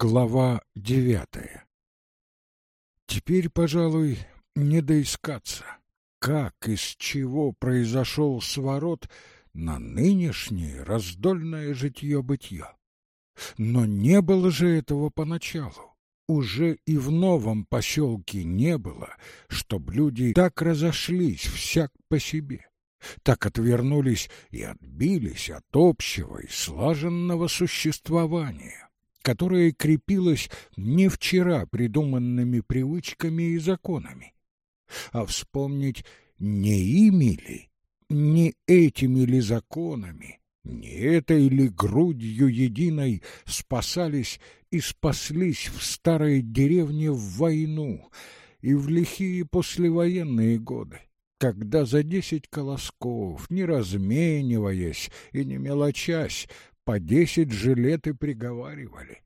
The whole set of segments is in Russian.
Глава девятая Теперь, пожалуй, не доискаться, как, из чего произошел сворот на нынешнее раздольное житье-бытье. Но не было же этого поначалу. Уже и в новом поселке не было, чтоб люди так разошлись всяк по себе, так отвернулись и отбились от общего и слаженного существования которое крепилось не вчера придуманными привычками и законами. А вспомнить, не ими ли, не этими ли законами, не этой ли грудью единой спасались и спаслись в старой деревне в войну и в лихие послевоенные годы, когда за десять колосков, не размениваясь и не мелочась, по десять жилет и приговаривали.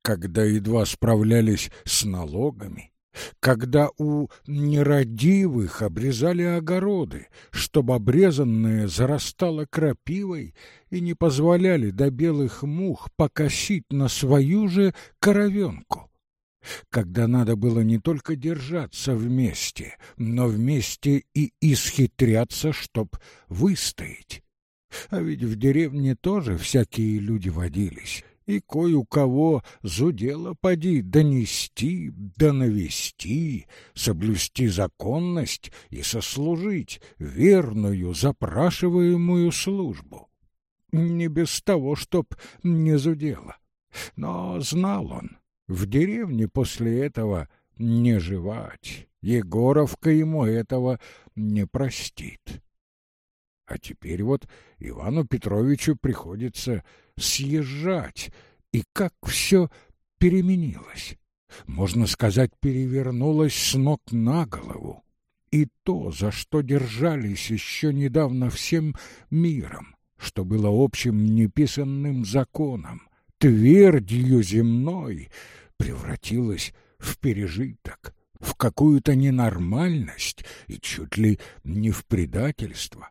Когда едва справлялись с налогами, когда у нерадивых обрезали огороды, чтобы обрезанное зарастало крапивой и не позволяли до белых мух покосить на свою же коровенку. Когда надо было не только держаться вместе, но вместе и исхитряться, чтоб выстоять. А ведь в деревне тоже всякие люди водились, и кое у кого зудело поди донести, да навести, соблюсти законность и сослужить верную запрашиваемую службу. Не без того, чтоб не зудело. Но знал он, в деревне после этого не жевать, Егоровка ему этого не простит. А теперь вот Ивану Петровичу приходится съезжать, и как все переменилось. Можно сказать, перевернулось с ног на голову. И то, за что держались еще недавно всем миром, что было общим неписанным законом, твердью земной, превратилось в пережиток, в какую-то ненормальность и чуть ли не в предательство.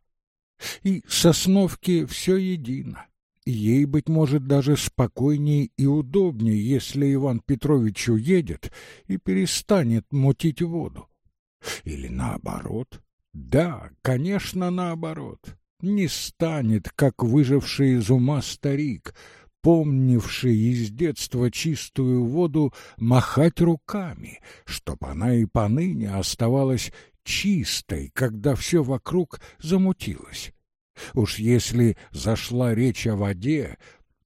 И Сосновке все едино. Ей, быть может, даже спокойнее и удобнее, если Иван Петрович уедет и перестанет мутить воду. Или наоборот? Да, конечно, наоборот. Не станет, как выживший из ума старик, помнивший из детства чистую воду, махать руками, чтоб она и поныне оставалась чистой, когда все вокруг замутилось. Уж если зашла речь о воде,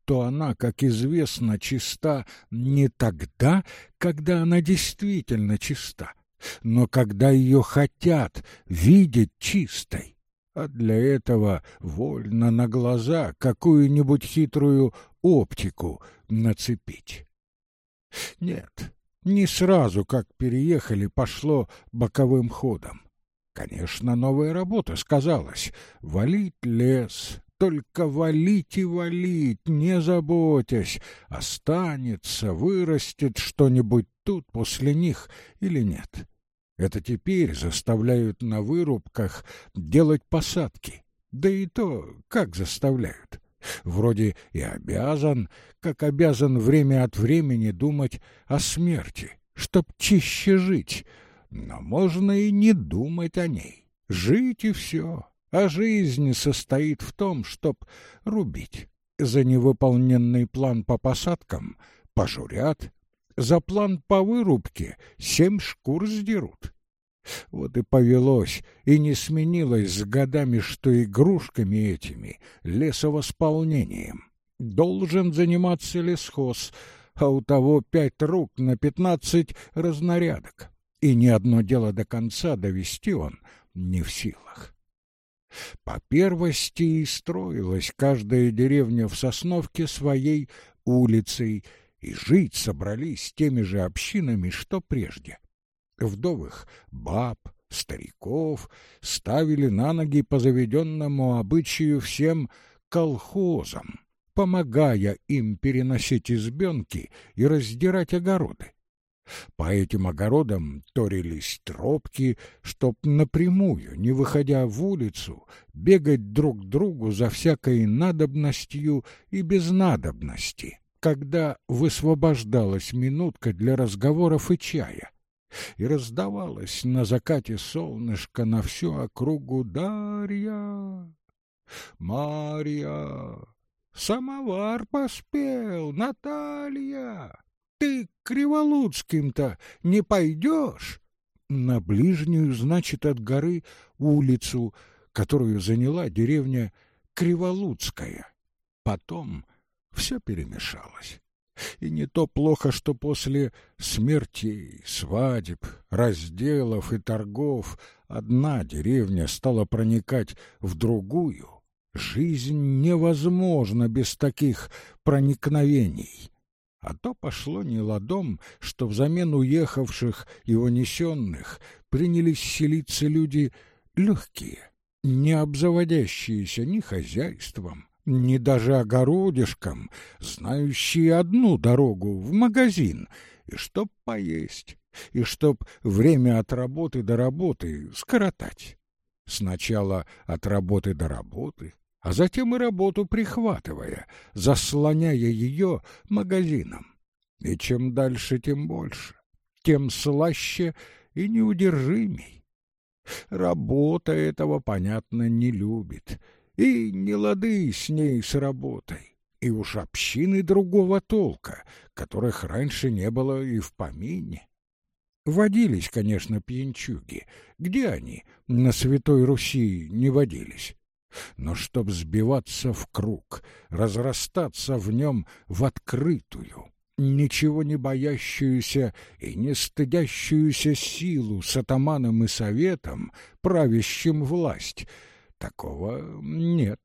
то она, как известно, чиста не тогда, когда она действительно чиста, но когда ее хотят видеть чистой. А для этого вольно на глаза какую-нибудь хитрую оптику нацепить. Нет, не сразу, как переехали, пошло боковым ходом. Конечно, новая работа сказалась. Валить лес, только валить и валить, не заботясь, останется, вырастет что-нибудь тут после них или нет. Это теперь заставляют на вырубках делать посадки. Да и то, как заставляют. Вроде и обязан, как обязан время от времени думать о смерти, чтоб чище жить. Но можно и не думать о ней. Жить и все. А жизнь состоит в том, чтоб рубить. За невыполненный план по посадкам пожурят, за план по вырубке семь шкур сдерут. Вот и повелось, и не сменилось с годами, что игрушками этими, лесовосполнением. Должен заниматься лесхоз, а у того пять рук на пятнадцать разнарядок, и ни одно дело до конца довести он не в силах. По первости и строилась каждая деревня в Сосновке своей улицей, и жить собрались теми же общинами, что прежде вдовых баб, стариков ставили на ноги по заведенному обычаю всем колхозам, помогая им переносить избенки и раздирать огороды. По этим огородам торились тропки, чтоб напрямую, не выходя в улицу, бегать друг другу за всякой надобностью и без надобности, когда высвобождалась минутка для разговоров и чая, и раздавалось на закате солнышко на всю округу «Дарья! Марья! Самовар поспел, Наталья! Ты к Криволуцким-то не пойдешь?» На ближнюю, значит, от горы улицу, которую заняла деревня Криволуцкая. Потом все перемешалось. И не то плохо, что после смертей, свадеб, разделов и торгов одна деревня стала проникать в другую. Жизнь невозможна без таких проникновений. А то пошло не ладом, что взамен уехавших и унесенных принялись селиться люди легкие, не обзаводящиеся ни хозяйством, ни даже огородишком, знающие одну дорогу в магазин, и чтоб поесть, и чтоб время от работы до работы скоротать. Сначала от работы до работы, а затем и работу прихватывая, заслоняя ее магазином. И чем дальше, тем больше, тем слаще и неудержимей. Работа этого, понятно, не любит — и не лады с ней с работой, и уж общины другого толка, которых раньше не было и в помине. Водились, конечно, пьянчуги. Где они? На Святой Руси не водились. Но чтоб сбиваться в круг, разрастаться в нем в открытую, ничего не боящуюся и не стыдящуюся силу с атаманом и советом, правящим власть — Такого нет,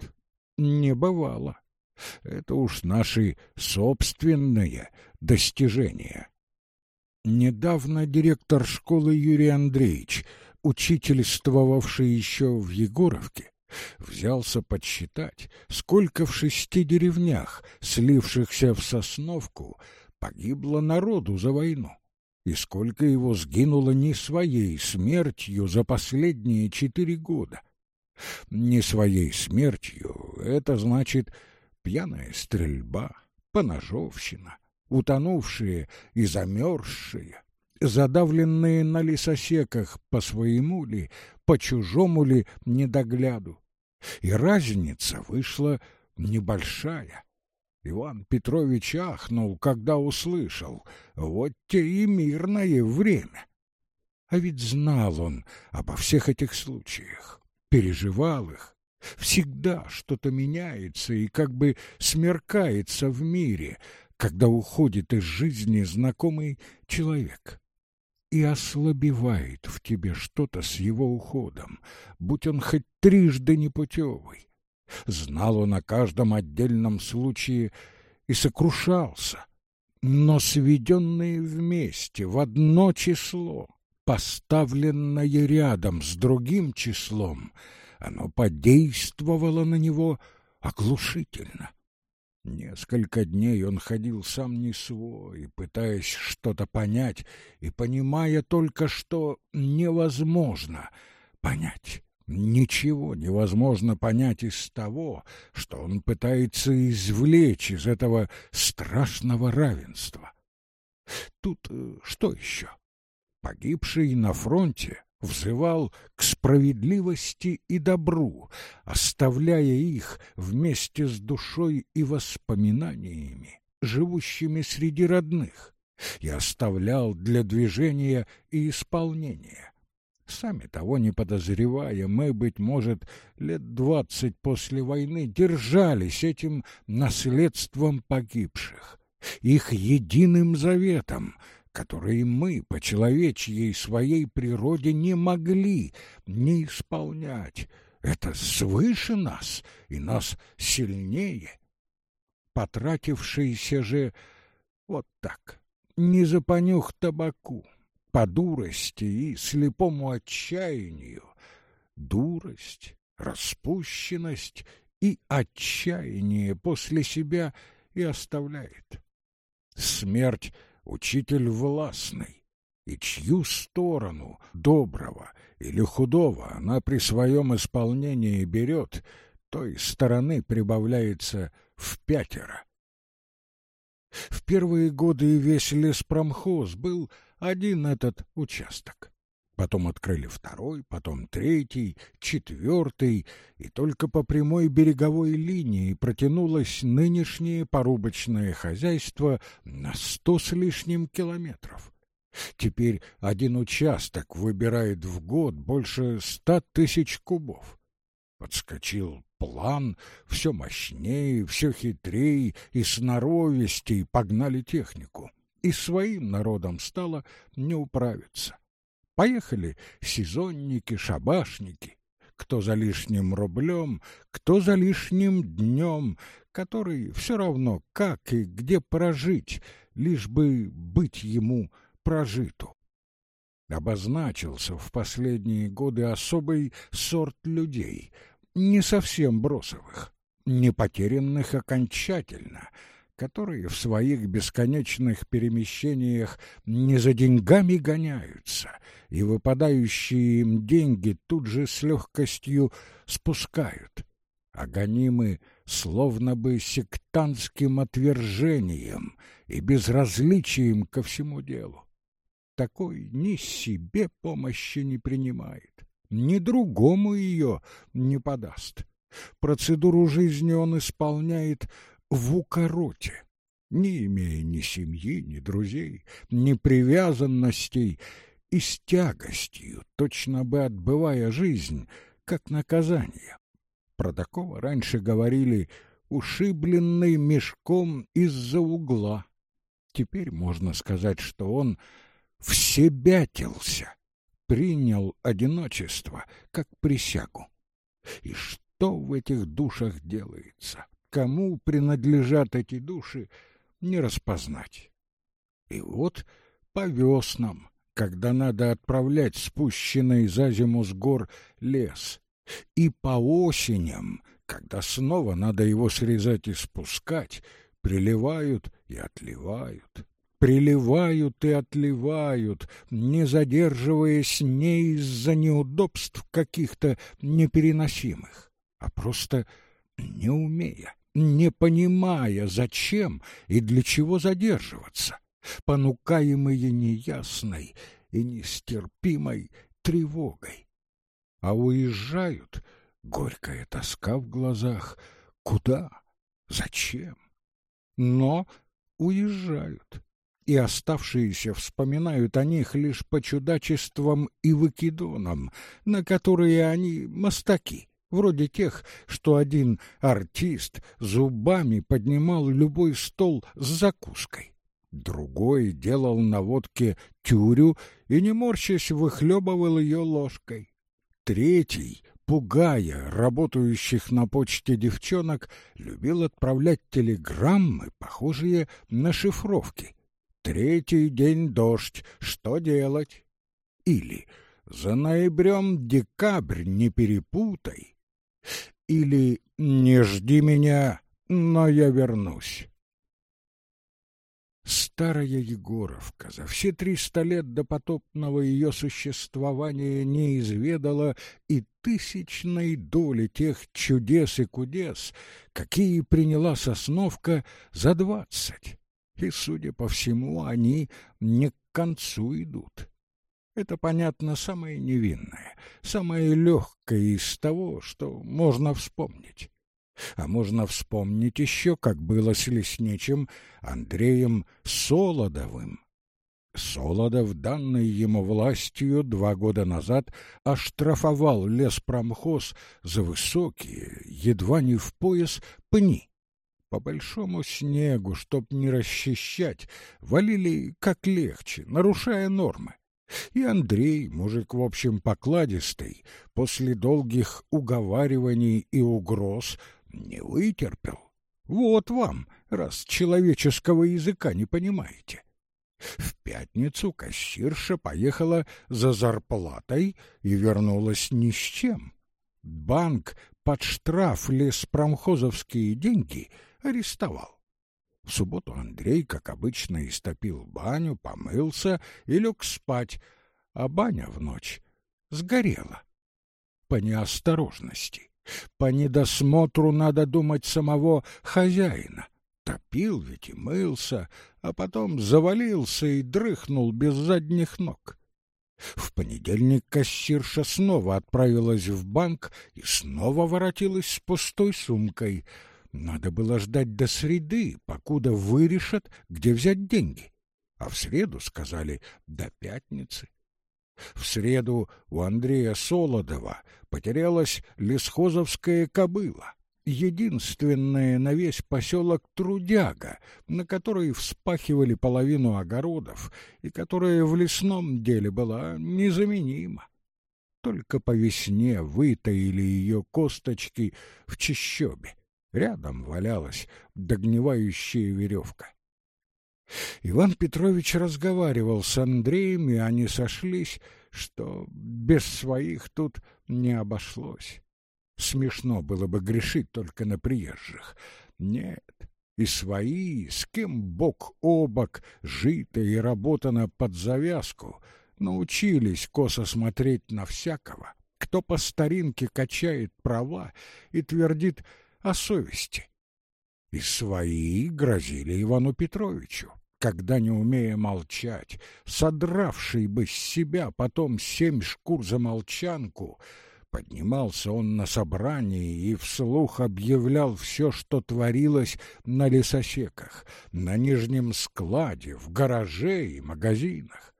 не бывало. Это уж наши собственные достижения. Недавно директор школы Юрий Андреевич, учительствовавший еще в Егоровке, взялся подсчитать, сколько в шести деревнях, слившихся в Сосновку, погибло народу за войну, и сколько его сгинуло не своей смертью за последние четыре года не своей смертью, это значит пьяная стрельба, поножовщина, утонувшие и замерзшие, задавленные на лесосеках по своему ли, по чужому ли недогляду. И разница вышла небольшая. Иван Петрович ахнул, когда услышал, вот те и мирное время. А ведь знал он обо всех этих случаях переживал их. Всегда что-то меняется и как бы смеркается в мире, когда уходит из жизни знакомый человек. И ослабевает в тебе что-то с его уходом, будь он хоть трижды непутевый. Знал он о каждом отдельном случае и сокрушался, но сведенные вместе в одно число — поставленное рядом с другим числом, оно подействовало на него оглушительно. Несколько дней он ходил сам не свой, пытаясь что-то понять и понимая только, что невозможно понять. Ничего невозможно понять из того, что он пытается извлечь из этого страшного равенства. Тут э, что еще? Погибший на фронте, взывал к справедливости и добру, оставляя их вместе с душой и воспоминаниями, живущими среди родных, и оставлял для движения и исполнения. Сами того не подозревая, мы, быть может, лет двадцать после войны держались этим наследством погибших, их единым заветом — которые мы по человечьей своей природе не могли не исполнять. Это свыше нас и нас сильнее. Потратившийся же вот так, не за табаку, по дурости и слепому отчаянию, дурость, распущенность и отчаяние после себя и оставляет. Смерть учитель властный, и чью сторону, доброго или худого, она при своем исполнении берет, той стороны прибавляется в пятеро. В первые годы весь леспромхоз был один этот участок. Потом открыли второй, потом третий, четвертый, и только по прямой береговой линии протянулось нынешнее порубочное хозяйство на сто с лишним километров. Теперь один участок выбирает в год больше ста тысяч кубов. Подскочил план, все мощнее, все хитрее и сноровистей погнали технику. И своим народом стало не управиться. Поехали сезонники, шабашники, кто за лишним рублем, кто за лишним днем, который все равно как и где прожить, лишь бы быть ему прожиту. Обозначился в последние годы особый сорт людей, не совсем бросовых, не потерянных окончательно, которые в своих бесконечных перемещениях не за деньгами гоняются, и выпадающие им деньги тут же с легкостью спускают, а гонимы словно бы сектантским отвержением и безразличием ко всему делу такой ни себе помощи не принимает, ни другому ее не подаст. Процедуру жизни он исполняет в укороте, не имея ни семьи, ни друзей, ни привязанностей, и с тягостью, точно бы отбывая жизнь, как наказание. Про такого раньше говорили «ушибленный мешком из-за угла». Теперь можно сказать, что он всебятился, принял одиночество как присягу. И что в этих душах делается? Кому принадлежат эти души, не распознать. И вот по веснам, когда надо отправлять спущенный за зиму с гор лес, и по осеням, когда снова надо его срезать и спускать, приливают и отливают, приливают и отливают, не задерживаясь не из-за неудобств каких-то непереносимых, а просто не умея, не понимая, зачем и для чего задерживаться, понукаемые неясной и нестерпимой тревогой. А уезжают, горькая тоска в глазах, куда, зачем? Но уезжают и оставшиеся вспоминают о них лишь по чудачествам и выкидонам, на которые они мастаки, вроде тех, что один артист зубами поднимал любой стол с закуской. Другой делал на водке тюрю и, не морщась, выхлебывал ее ложкой. Третий, пугая работающих на почте девчонок, любил отправлять телеграммы, похожие на шифровки. Третий день дождь, что делать? Или за ноябрем декабрь не перепутай. Или не жди меня, но я вернусь. Старая Егоровка за все триста лет до потопного ее существования не изведала и тысячной доли тех чудес и кудес, какие приняла Сосновка за двадцать и, судя по всему, они не к концу идут. Это, понятно, самое невинное, самое легкое из того, что можно вспомнить. А можно вспомнить еще, как было с лесничим Андреем Солодовым. Солодов, данный ему властью два года назад, оштрафовал леспромхоз за высокие, едва не в пояс, пни по большому снегу, чтоб не расчищать, валили как легче, нарушая нормы. И Андрей, мужик в общем покладистый, после долгих уговариваний и угроз не вытерпел. Вот вам, раз человеческого языка не понимаете. В пятницу кассирша поехала за зарплатой и вернулась ни с чем. Банк под штраф леспромхозовские деньги — арестовал. В субботу Андрей, как обычно, истопил баню, помылся и лег спать, а баня в ночь сгорела. По неосторожности, по недосмотру, надо думать, самого хозяина. топил ведь и мылся, а потом завалился и дрыхнул без задних ног. В понедельник кассирша снова отправилась в банк и снова воротилась с пустой сумкой. Надо было ждать до среды, покуда вырешат, где взять деньги. А в среду сказали до пятницы. В среду у Андрея Солодова потерялась лесхозовская кобыла единственная на весь поселок трудяга, на которой вспахивали половину огородов и которая в лесном деле была незаменима. Только по весне вытаили ее косточки в чащобе. Рядом валялась догнивающая веревка. Иван Петрович разговаривал с Андреем, и они сошлись, что без своих тут не обошлось. Смешно было бы грешить только на приезжих. Нет, и свои, с кем бок о бок, жито и работано под завязку, научились косо смотреть на всякого, кто по старинке качает права и твердит о совести. И свои грозили Ивану Петровичу, когда, не умея молчать, содравший бы с себя потом семь шкур за молчанку — Поднимался он на собрании и вслух объявлял все, что творилось на лесосеках, на нижнем складе, в гараже и магазинах.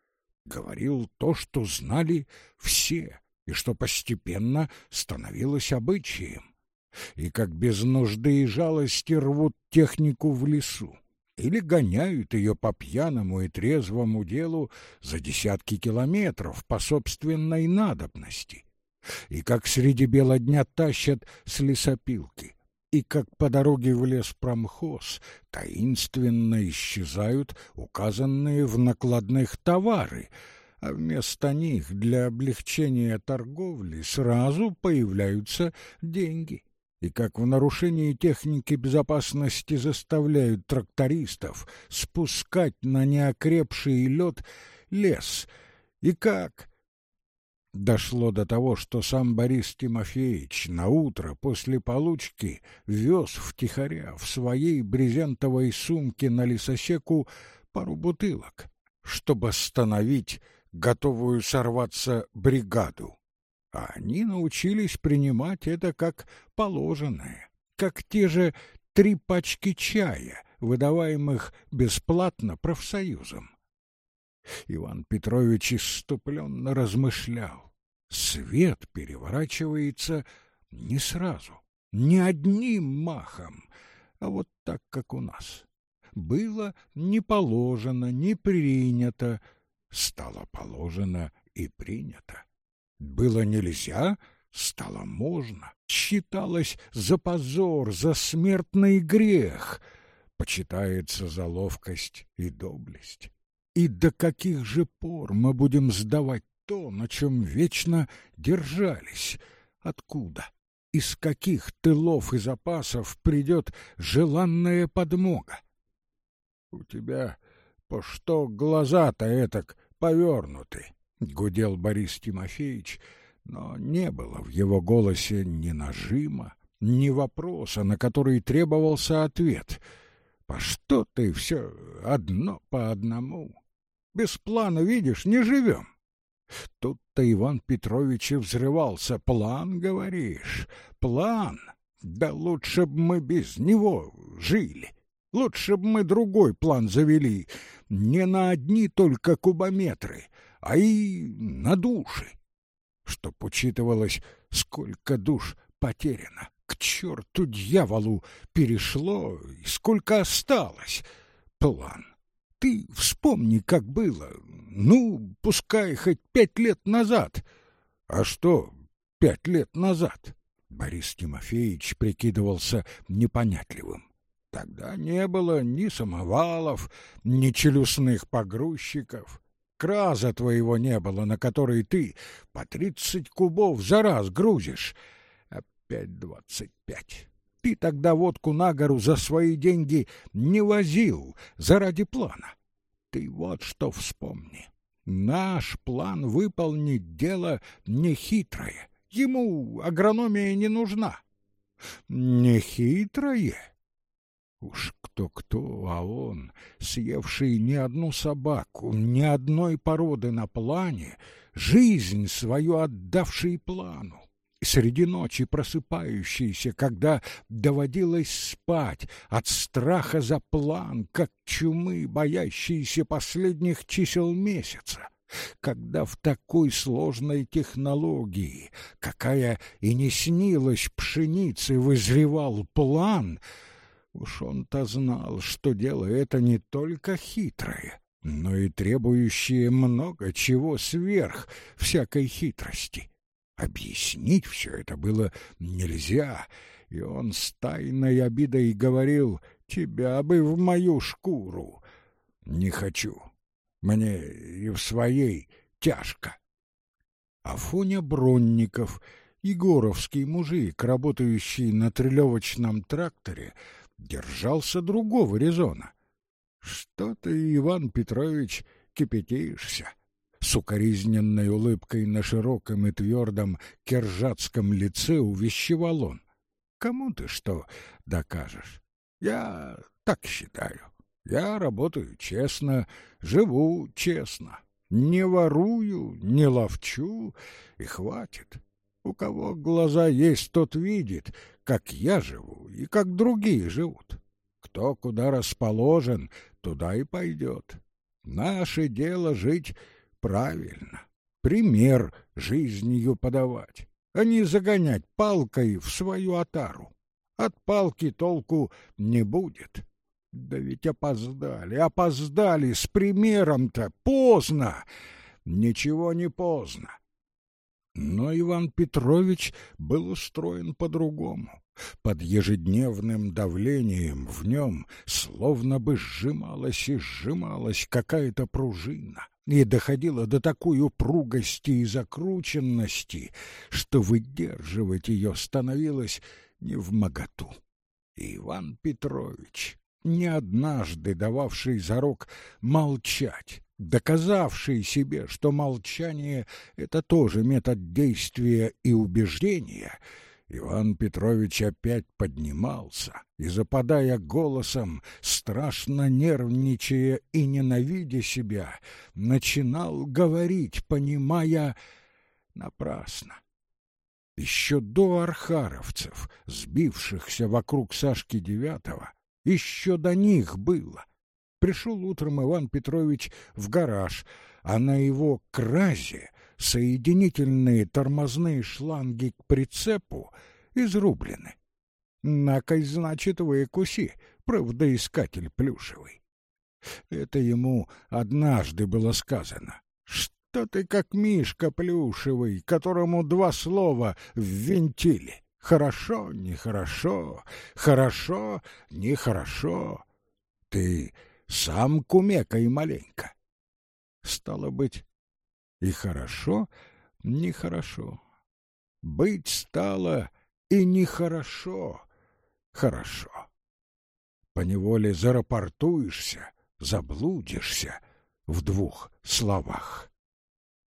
Говорил то, что знали все, и что постепенно становилось обычаем. И как без нужды и жалости рвут технику в лесу или гоняют ее по пьяному и трезвому делу за десятки километров по собственной надобности. И как среди бела дня тащат с лесопилки, и как по дороге в лес промхоз таинственно исчезают указанные в накладных товары, а вместо них для облегчения торговли сразу появляются деньги и как в нарушении техники безопасности заставляют трактористов спускать на неокрепший лед лес, и как Дошло до того, что сам Борис Тимофеевич на утро после получки вез втихаря в своей брезентовой сумке на лесосеку пару бутылок, чтобы остановить готовую сорваться бригаду. А они научились принимать это как положенное, как те же три пачки чая, выдаваемых бесплатно профсоюзом. Иван Петрович иступленно размышлял. Свет переворачивается не сразу, не одним махом, а вот так, как у нас. Было не положено, не принято, стало положено и принято. Было нельзя, стало можно. Считалось за позор, за смертный грех. Почитается за ловкость и доблесть. И до каких же пор мы будем сдавать то, на чем вечно держались? Откуда? Из каких тылов и запасов придет желанная подмога? У тебя по что глаза-то этак повернуты? — гудел Борис Тимофеевич, но не было в его голосе ни нажима, ни вопроса, на который требовался ответ. «По что ты все одно по одному?» Без плана, видишь, не живем. Тут-то Иван Петрович и взрывался. План, говоришь? План? Да лучше б мы без него жили. Лучше б мы другой план завели. Не на одни только кубометры, а и на души. Чтоб учитывалось, сколько душ потеряно. К черту дьяволу перешло и сколько осталось. План. Ты вспомни, как было. Ну, пускай хоть пять лет назад. А что пять лет назад? Борис Тимофеевич прикидывался непонятливым. Тогда не было ни самовалов, ни челюстных погрузчиков. Краза твоего не было, на который ты по тридцать кубов за раз грузишь. Опять двадцать пять. Ты тогда водку на гору за свои деньги не возил заради плана. Ты вот что вспомни. Наш план выполнить дело нехитрое. Ему агрономия не нужна. Нехитрое? Уж кто-кто, а он, съевший ни одну собаку, ни одной породы на плане, жизнь свою отдавший плану, среди ночи просыпающийся, когда доводилось спать от страха за план, как чумы, боящиеся последних чисел месяца, когда в такой сложной технологии, какая и не снилась пшенице, вызревал план — Уж он-то знал, что дело это не только хитрое, но и требующее много чего сверх всякой хитрости. Объяснить все это было нельзя, и он с тайной обидой говорил «Тебя бы в мою шкуру!» «Не хочу. Мне и в своей тяжко». Афоня Бронников, егоровский мужик, работающий на трелевочном тракторе, держался другого резона. Что ты, Иван Петрович, кипятишься? С укоризненной улыбкой на широком и твердом кержатском лице увещевал он. Кому ты что докажешь? Я так считаю. Я работаю честно, живу честно. Не ворую, не ловчу, и хватит. У кого глаза есть, тот видит, как я живу и как другие живут. Кто куда расположен, туда и пойдет. Наше дело жить правильно, пример жизнью подавать, а не загонять палкой в свою отару. От палки толку не будет. Да ведь опоздали, опоздали с примером-то, поздно. Ничего не поздно. Но Иван Петрович был устроен по-другому. Под ежедневным давлением в нем словно бы сжималась и сжималась какая-то пружина и доходила до такой упругости и закрученности, что выдерживать ее становилось не в моготу. Иван Петрович, не однажды дававший зарок молчать, доказавший себе, что молчание — это тоже метод действия и убеждения, Иван Петрович опять поднимался и, западая голосом, страшно нервничая и ненавидя себя, начинал говорить, понимая напрасно. Еще до архаровцев, сбившихся вокруг Сашки Девятого, еще до них было. Пришел утром Иван Петрович в гараж, а на его кразе соединительные тормозные шланги к прицепу изрублены. Накой, значит, выкуси, правдоискатель плюшевый. Это ему однажды было сказано. Что ты как мишка плюшевый, которому два слова ввинтили? Хорошо, нехорошо, хорошо, нехорошо. Ты сам кумекай маленько. Стало быть, и хорошо, нехорошо. Быть стало и нехорошо, хорошо. Поневоле зарапортуешься, заблудишься в двух словах.